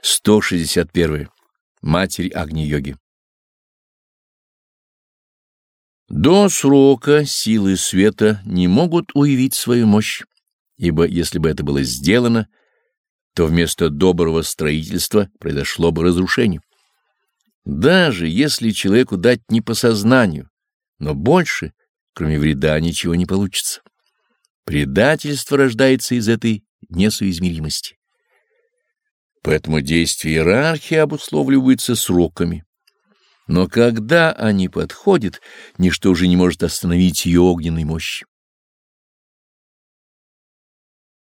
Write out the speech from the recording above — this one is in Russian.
161. Матерь Агни-йоги До срока силы света не могут уявить свою мощь, ибо если бы это было сделано, то вместо доброго строительства произошло бы разрушение. Даже если человеку дать не по сознанию, но больше, кроме вреда, ничего не получится. Предательство рождается из этой несоизмеримости. Поэтому действия иерархии обусловливаются сроками. Но когда они подходят, ничто уже не может остановить ее огненной мощи.